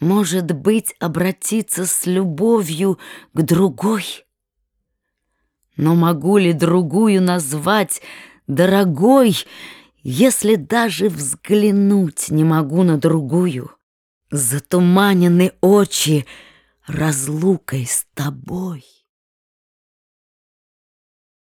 Может быть, обратиться с любовью к другой? Но могу ли другую назвать дорогой, если даже взглянуть не могу на другую? Затуманены очи разлукой с тобой.